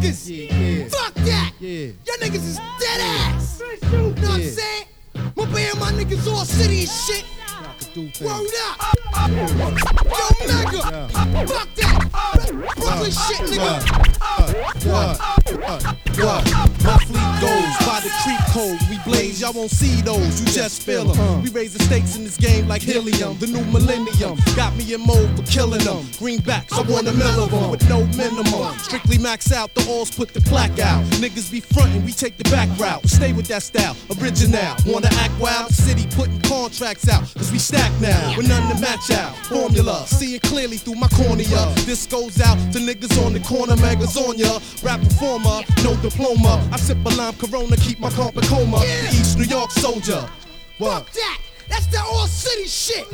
niggas. Yeah, yeah. Fuck that. Yeah. Y'all niggas is dead ass. You know what I'm saying? My band, my niggas all city and shit. I could do things. Word up. Yo, Mega. Fuck that. Brooklyn shit, nigga. What? What? What? Code. We blaze, y'all won't see those. You just feel them. We raise the stakes in this game like helium. The new millennium got me in mode for killing them. Greenbacks, I want a mill of of 'em with no minimum. Strictly max out, the alls put the plaque out. Niggas be frontin', we take the back route. Stay with that style, original. Wanna act wild? City putting contracts out, cause we stack now. With none to match out. Formula, seeing clearly through my cornea. This goes out to niggas on the corner, megas on ya. Rap performer, no diploma. I sip a lime corona, keep my carpet coma. The East New York soldier. What? Fuck that. That's that all city shit.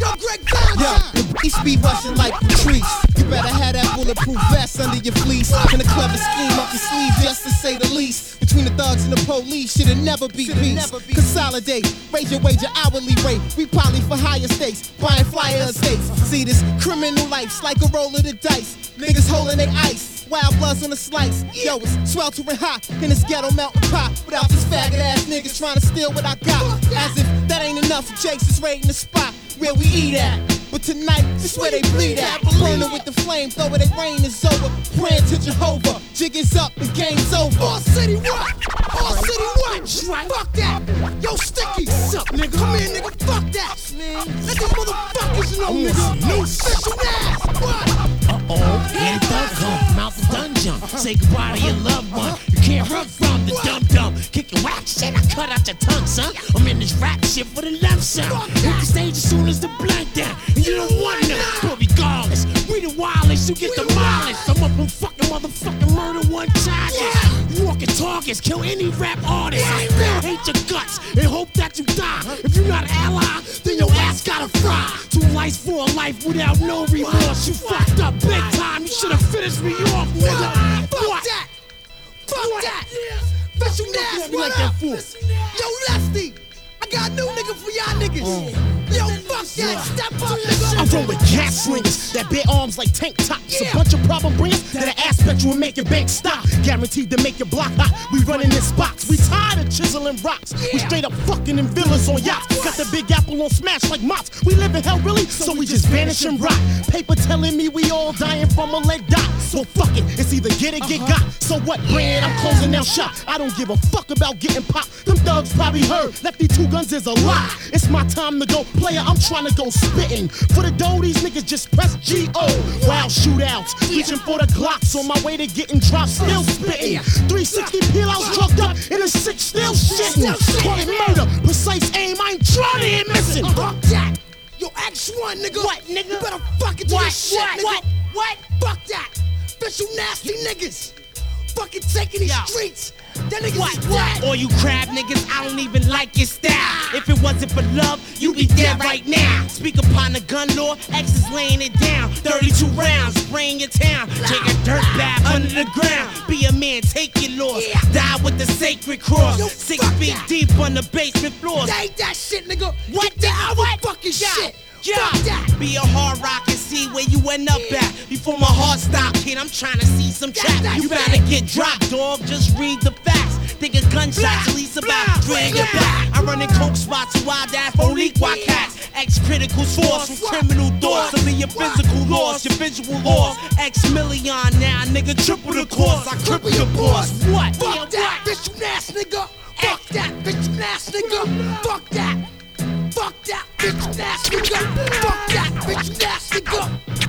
Yo, Greg Yeah, Valentine. the beast be rushing like Patrice. You better have that bulletproof vest under your fleece. And a clever scheme up your sleeve, just to say the least. Between the thugs and the police, shit'll never be peace. Consolidate, raise your wage, your hourly rate. We probably for higher stakes, buying flyer estates. See this criminal life's like a roll of the dice. Niggas holding their ice. Wild bloods on the slice. Yo, it's sweltering hot in this ghetto mountain pot. Without these faggot ass niggas trying to steal what I got. As if that ain't enough, Jake's is raiding the spot where we eat at. But tonight, this where they bleed at. Burning with the flame, though it rain is over. Praying to Jehovah, jig is up, the game's over. All city what? All city what? Fuck that. Yo, Sticky. What's up, nigga? Come here, nigga. Fuck that. Let these motherfuckers know, nigga. No special ass. Say goodbye to your loved one. You can't run from the dum dum. Kick your whack shit, I cut out your tongue, son. I'm in this rap shit for the lump sum. Hit the stage as soon as the blank down. And you don't want none. But regardless, we the wildest, you get demolished. I'm up and fucking motherfucking murder one charges. Walking targets, kill any rap artist. I still hate your guts and hope that you die. If you're not an ally, then your ass gotta fry. Two lives for a life without no remorse. You fucked up big time. You should have finished me off, nigga. Ass. at What like that fool. Yo, Leslie. I got a new nigga for y'all niggas. Oh. Yo, fuck. Step up, nigga. I'm with gas slingers that bear arms like tank tops. Yeah. A bunch of problem bringers that aspect you will make your bank stop. Guaranteed to make your block hot. We running this box. We tired of chiseling rocks. We straight up fucking in villas on yachts. Got the big apple on smash like mops. We live in hell really, so we just vanish and rot. Paper telling me we all dying from a lead dot. So fuck it, it's either get it, get uh-huh. got. So what, brand? I'm closing down shop. I don't give a fuck about getting popped. Them thugs probably heard. Lefty two guns is a lie. It's my time to go, player. I'm trying to go spitting. For the dough, these niggas just press G-O. Wild shootouts, reaching for the Glocks on my way to getting dropped, still spitting. 360 peel outs drugged up, in a six still shitting. Call it murder, precise aim, I ain't trying to hit missing. Uh-huh. Fuck that. Yo, X1, nigga. What, nigga? You better fuck it to What, shit, what, nigga. what, what? Fuck that. Bitch, you nasty niggas. Fucking taking these Yo. streets. That niggas What, is what? dead. All you crab niggas, I don't even like your style. Ah. If it wasn't for love, Speak upon the gun law, X is laying it down. 32 rounds, spraying your town. Take a dirt bath under the ground. Be a man, take your loss. Yeah. Die with the sacred cross. Six feet that. deep on the basement floors. That ain't that shit, nigga. What the- what? fucking Yo, shit. That. be a hard rock and see where you end up at. Before my heart stop, kid, I'm trying to see some that You gotta get dropped, dog. Just read the facts. Think a gunshot's at least about in your back. I'm running coke spots, wild ass police why cats. Ex critical source from criminal thoughts. To be your physical loss, your visual loss. X million now, nigga, triple the cost. I cripple your boss. What? Fuck Yeah, that, what? bitch, you ass nigga. Fuck that, bitch, you ass nigga. Fuck that. Fuck that, bitch, you ass nigga. Fuck that, bitch, you ass nigga.